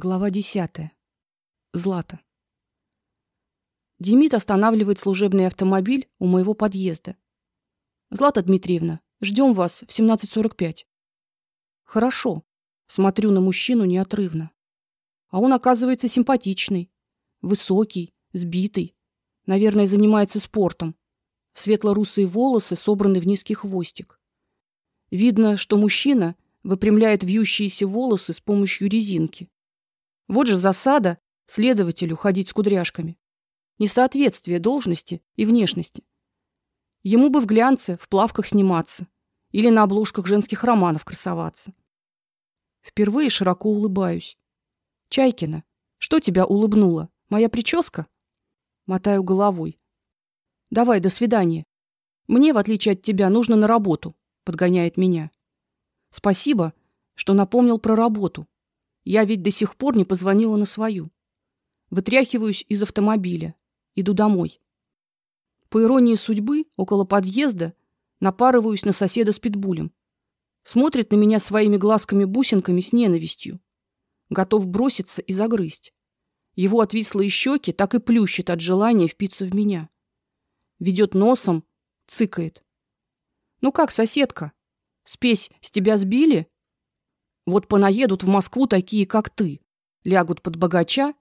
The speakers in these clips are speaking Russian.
Глава 10. Злата. Демид останавливает служебный автомобиль у моего подъезда. Злата Дмитриевна, ждем вас в 17:45. Хорошо. Смотрю на мужчину неотрывно. А он оказывается симпатичный, высокий, сбитый, наверное, занимается спортом. Светло-русые волосы собраны в низкий хвостик. Видно, что мужчина выпрямляет вьющиеся волосы с помощью резинки. Вот же засада следователю ходить с кудряшками. Несоответствие должности и внешности. Ему бы в глянце, в плавках сниматься или на обложках женских романов красоваться. Впервые широко улыбаюсь. Чайкина, что тебя улыбнуло? Моя прическа? Мотаю головой. Давай, до свидания. Мне, в отличие от тебя, нужно на работу, подгоняет меня. Спасибо, что напомнил про работу. Я ведь до сих пор не позвонила на свою. Вытряхиваюсь из автомобиля, иду домой. По иронии судьбы, около подъезда напарываюсь на соседа с питбулем. Смотрит на меня своими глазками-бусинками с ненавистью. Готов броситься и загрызть. Его отвислые щеки так и плющит от желания впиться в меня. Ведет носом, цыкает. Ну как, соседка? Спесь с тебя сбили? Вот понаедут в Москву такие, как ты, лягут под богача,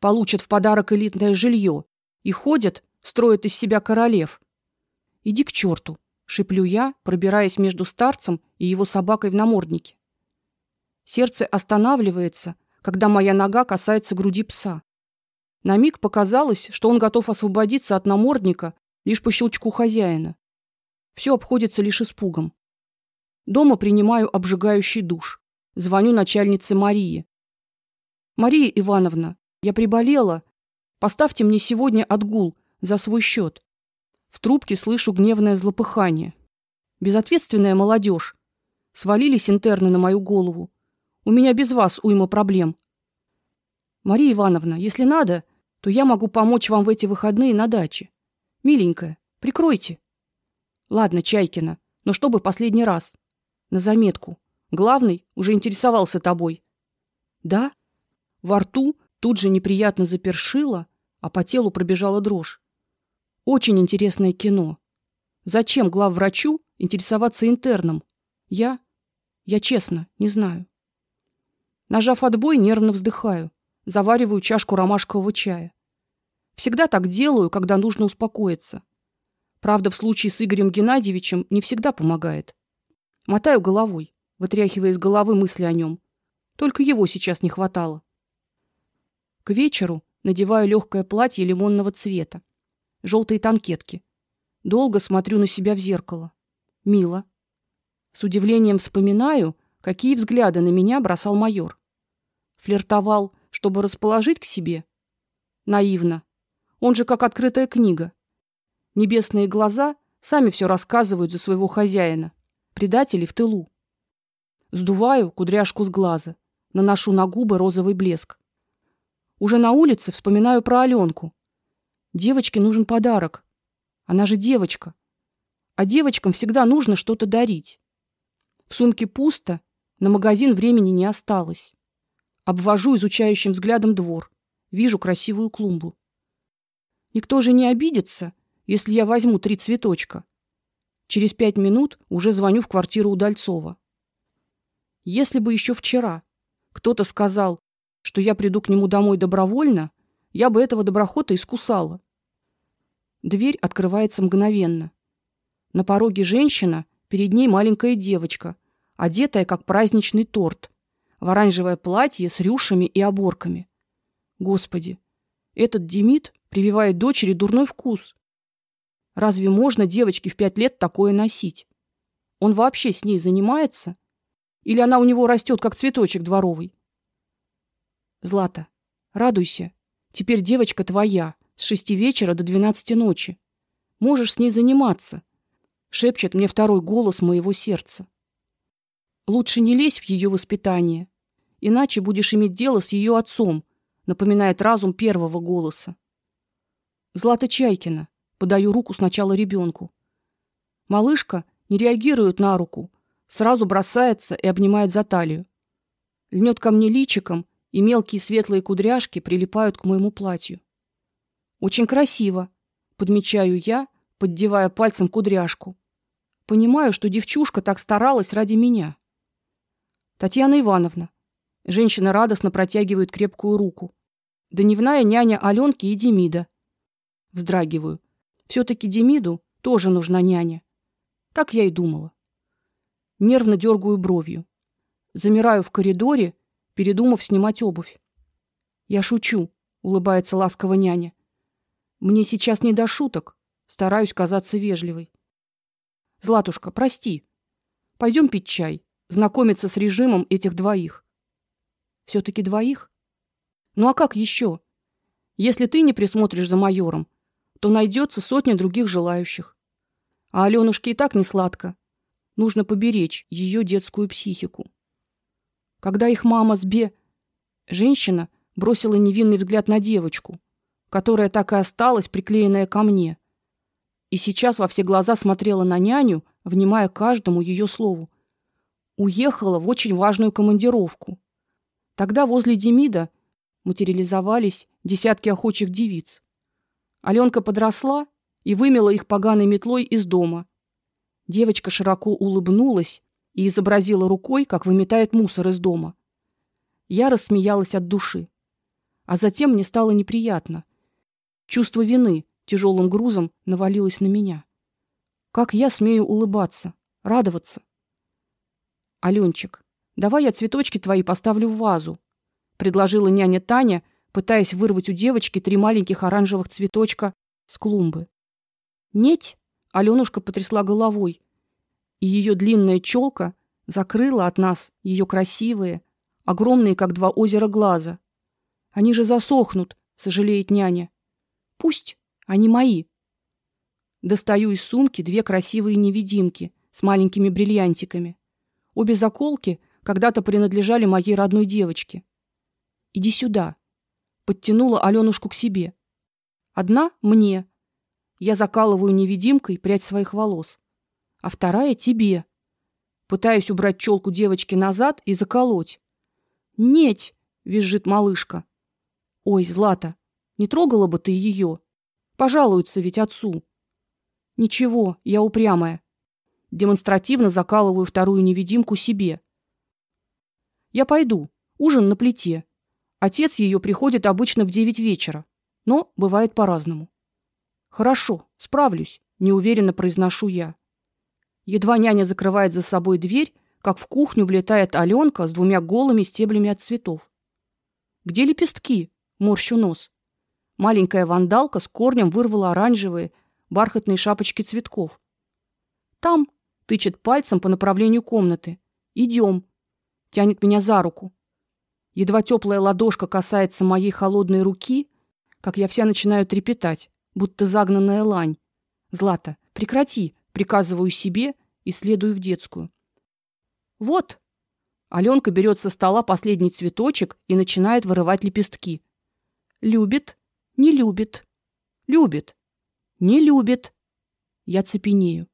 получат в подарок элитное жилье и ходят, строят из себя королев. Иди к черту, шиплю я, пробираясь между старцем и его собакой в наморднике. Сердце останавливается, когда моя нога касается груди пса. На миг показалось, что он готов освободиться от намордника лишь по щелчку хозяина. Все обходится лишь испугом. Дома принимаю обжигающий душ. Звоню начальнице Марии. Мария Ивановна, я приболела. Поставьте мне сегодня отгул за свой счет. В трубке слышу гневное злопыхание. Безответственная молодежь. Свалились интерны на мою голову. У меня без вас уйма проблем. Мария Ивановна, если надо, то я могу помочь вам в эти выходные на даче. Миленькая, прикройте. Ладно, Чайкина, но чтобы последний раз. На заметку. Главный уже интересовался тобой. Да? Во рту тут же неприятно запершило, а по телу пробежала дрожь. Очень интересное кино. Зачем главврачу интересоваться интерном? Я я честно не знаю. Нажав отбой, нервно вздыхаю, завариваю чашку ромашкового чая. Всегда так делаю, когда нужно успокоиться. Правда, в случае с Игорем Геннадьевичем не всегда помогает. Мотаю головой вытряхивая из головы мысли о нем. Только его сейчас не хватало. К вечеру надеваю легкое платье лимонного цвета, желтые танкетки. Долго смотрю на себя в зеркало. Мило. С удивлением вспоминаю, какие взгляды на меня бросал майор. Флиртовал, чтобы расположить к себе. Наивно. Он же как открытая книга. Небесные глаза сами все рассказывают за своего хозяина. Предатели в тылу. Сдуваю кудряшку с глаза, наношу на губы розовый блеск. Уже на улице вспоминаю про Алёнку. Девочке нужен подарок. Она же девочка. А девочкам всегда нужно что-то дарить. В сумке пусто, на магазин времени не осталось. Обвожу изучающим взглядом двор. Вижу красивую клумбу. Никто же не обидится, если я возьму три цветочка. Через пять минут уже звоню в квартиру Удальцова. Если бы еще вчера кто-то сказал, что я приду к нему домой добровольно, я бы этого доброхота искусала. Дверь открывается мгновенно. На пороге женщина, перед ней маленькая девочка, одетая как праздничный торт, в оранжевое платье с рюшами и оборками. Господи, этот Демид прививает дочери дурной вкус. Разве можно девочке в пять лет такое носить? Он вообще с ней занимается? Или она у него растет, как цветочек дворовый? Злата, радуйся. Теперь девочка твоя с шести вечера до двенадцати ночи. Можешь с ней заниматься, шепчет мне второй голос моего сердца. Лучше не лезь в ее воспитание, иначе будешь иметь дело с ее отцом, напоминает разум первого голоса. Злата Чайкина, подаю руку сначала ребенку. Малышка не реагирует на руку, сразу бросается и обнимает за талию. Льнет ко мне личиком и мелкие светлые кудряшки прилипают к моему платью. Очень красиво, подмечаю я, поддевая пальцем кудряшку. Понимаю, что девчушка так старалась ради меня. Татьяна Ивановна. Женщина радостно протягивает крепкую руку. Дневная няня Алёнки и Демида. Вздрагиваю. все таки Демиду тоже нужна няня. Так я и думала. Нервно дергаю бровью. Замираю в коридоре, передумав снимать обувь. Я шучу, улыбается ласково няня. Мне сейчас не до шуток, стараюсь казаться вежливой. Златушка, прости. Пойдем пить чай, знакомиться с режимом этих двоих. все таки двоих? Ну а как еще? Если ты не присмотришь за майором, то найдется сотня других желающих. А Алёнушке и так не сладко. Нужно поберечь ее детскую психику. Когда их мама с Бе женщина бросила невинный взгляд на девочку, которая так и осталась приклеенная ко мне. И сейчас во все глаза смотрела на няню, внимая каждому ее слову. Уехала в очень важную командировку. Тогда возле Демида материализовались десятки охочих девиц. Алёнка подросла и вымела их поганой метлой из дома. Девочка широко улыбнулась и изобразила рукой, как выметает мусор из дома. Я рассмеялась от души. А затем мне стало неприятно. Чувство вины тяжелым грузом навалилось на меня. Как я смею улыбаться, радоваться? Алёнчик, давай я цветочки твои поставлю в вазу, предложила няня Таня, пытаясь вырвать у девочки три маленьких оранжевых цветочка с клумбы. Нет, Алёнушка потрясла головой, и ее длинная челка закрыла от нас ее красивые, огромные, как два озера глаза. Они же засохнут, сожалеет няня. Пусть они мои. Достаю из сумки две красивые невидимки с маленькими бриллиантиками. Обе заколки когда-то принадлежали моей родной девочке. Иди сюда. Подтянула Алёнушку к себе. Одна мне, я закалываю невидимкой прядь своих волос, а вторая тебе. Пытаюсь убрать челку девочки назад и заколоть. "Неть", визжит малышка. "Ой, Злата, не трогала бы ты ее. Пожалуются ведь отцу". "Ничего, я упрямая". Демонстративно закалываю вторую невидимку себе. "Я пойду. Ужин на плите. Отец ее приходит обычно в девять вечера, но бывает по-разному". Хорошо, справлюсь, неуверенно произношу я. Едва няня закрывает за собой дверь, как в кухню влетает Алёнка с двумя голыми стеблями от цветов. Где лепестки? Морщу нос. Маленькая вандалка с корнем вырвала оранжевые бархатные шапочки цветков. Там тычет пальцем по направлению комнаты. Идем. Тянет меня за руку. Едва теплая ладошка касается моей холодной руки, как я вся начинаю трепетать будто загнанная лань. Злата, прекрати, приказываю себе и следую в детскую. Вот. Алёнка берет со стола последний цветочек и начинает вырывать лепестки. Любит, не любит. Любит. Не любит. Я цепенею.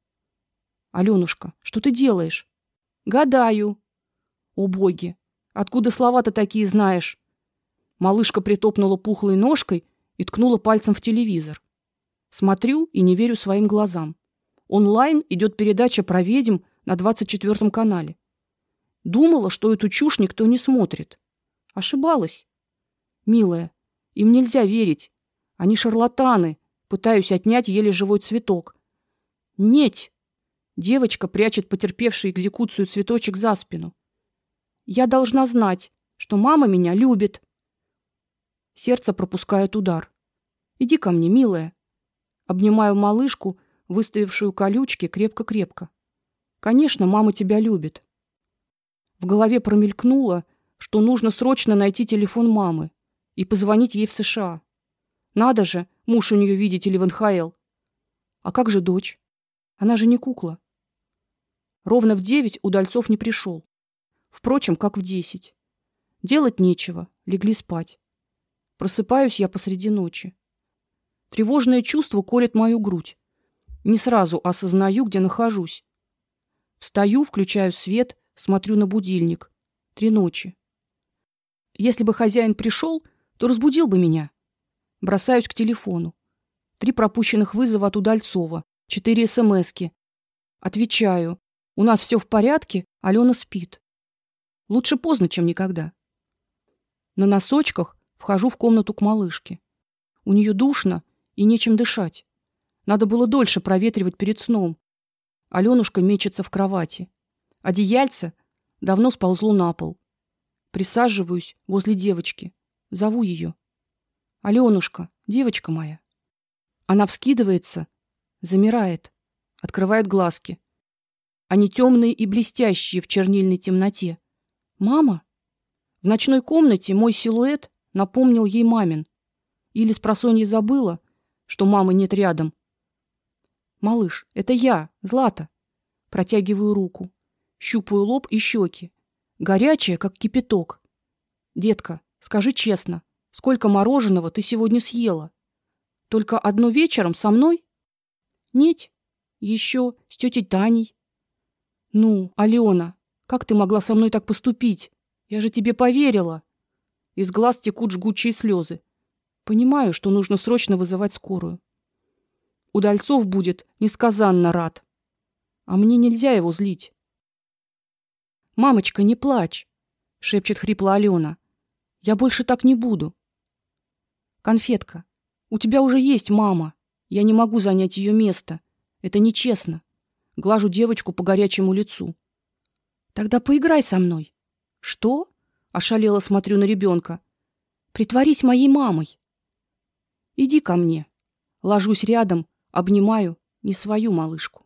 Алёнушка, что ты делаешь? Гадаю. О боги, откуда слова-то такие знаешь? Малышка притопнула пухлой ножкой и ткнула пальцем в телевизор. Смотрю и не верю своим глазам. Онлайн идет передача про ведьм на 24 канале. Думала, что эту чушь никто не смотрит. Ошибалась. Милая, им нельзя верить. Они шарлатаны. Пытаюсь отнять еле живой цветок. Нет. Девочка прячет потерпевший экзекуцию цветочек за спину. Я должна знать, что мама меня любит. Сердце пропускает удар. Иди ко мне, милая. Обнимаю малышку, выставившую колючки крепко-крепко. Конечно, мама тебя любит. В голове промелькнуло, что нужно срочно найти телефон мамы и позвонить ей в США. Надо же, муж у нее, видите ли, в НХЛ. А как же дочь? Она же не кукла. Ровно в девять удальцов не пришел. Впрочем, как в десять. Делать нечего, легли спать. Просыпаюсь я посреди ночи. Тревожное чувство колет мою грудь. Не сразу осознаю, где нахожусь. Встаю, включаю свет, смотрю на будильник. Три ночи. Если бы хозяин пришел, то разбудил бы меня. Бросаюсь к телефону. Три пропущенных вызова от Удальцова, четыре СМСки. Отвечаю: "У нас все в порядке, Алена спит". Лучше поздно, чем никогда. На носочках вхожу в комнату к малышке. У нее душно и нечем дышать. Надо было дольше проветривать перед сном. Алёнушка мечется в кровати. Одеяльце давно сползло на пол. Присаживаюсь возле девочки, зову ее. Алёнушка, девочка моя. Она вскидывается, замирает, открывает глазки. Они темные и блестящие в чернильной темноте. Мама? В ночной комнате мой силуэт напомнил ей мамин. Или спросонья забыла, что мамы нет рядом. Малыш, это я, Злата. Протягиваю руку, щупаю лоб и щеки. Горячая, как кипяток. Детка, скажи честно, сколько мороженого ты сегодня съела? Только одно вечером со мной? Нет. Еще с тетей Таней. Ну, Алена, как ты могла со мной так поступить? Я же тебе поверила. Из глаз текут жгучие слезы. Понимаю, что нужно срочно вызывать скорую. Удальцов будет несказанно рад. А мне нельзя его злить. Мамочка, не плачь, шепчет хрипло Алена. Я больше так не буду. Конфетка, у тебя уже есть мама. Я не могу занять ее место. Это нечестно. Глажу девочку по горячему лицу. Тогда поиграй со мной. Что? Ошалело смотрю на ребенка. Притворись моей мамой. Иди ко мне. Ложусь рядом, обнимаю не свою малышку.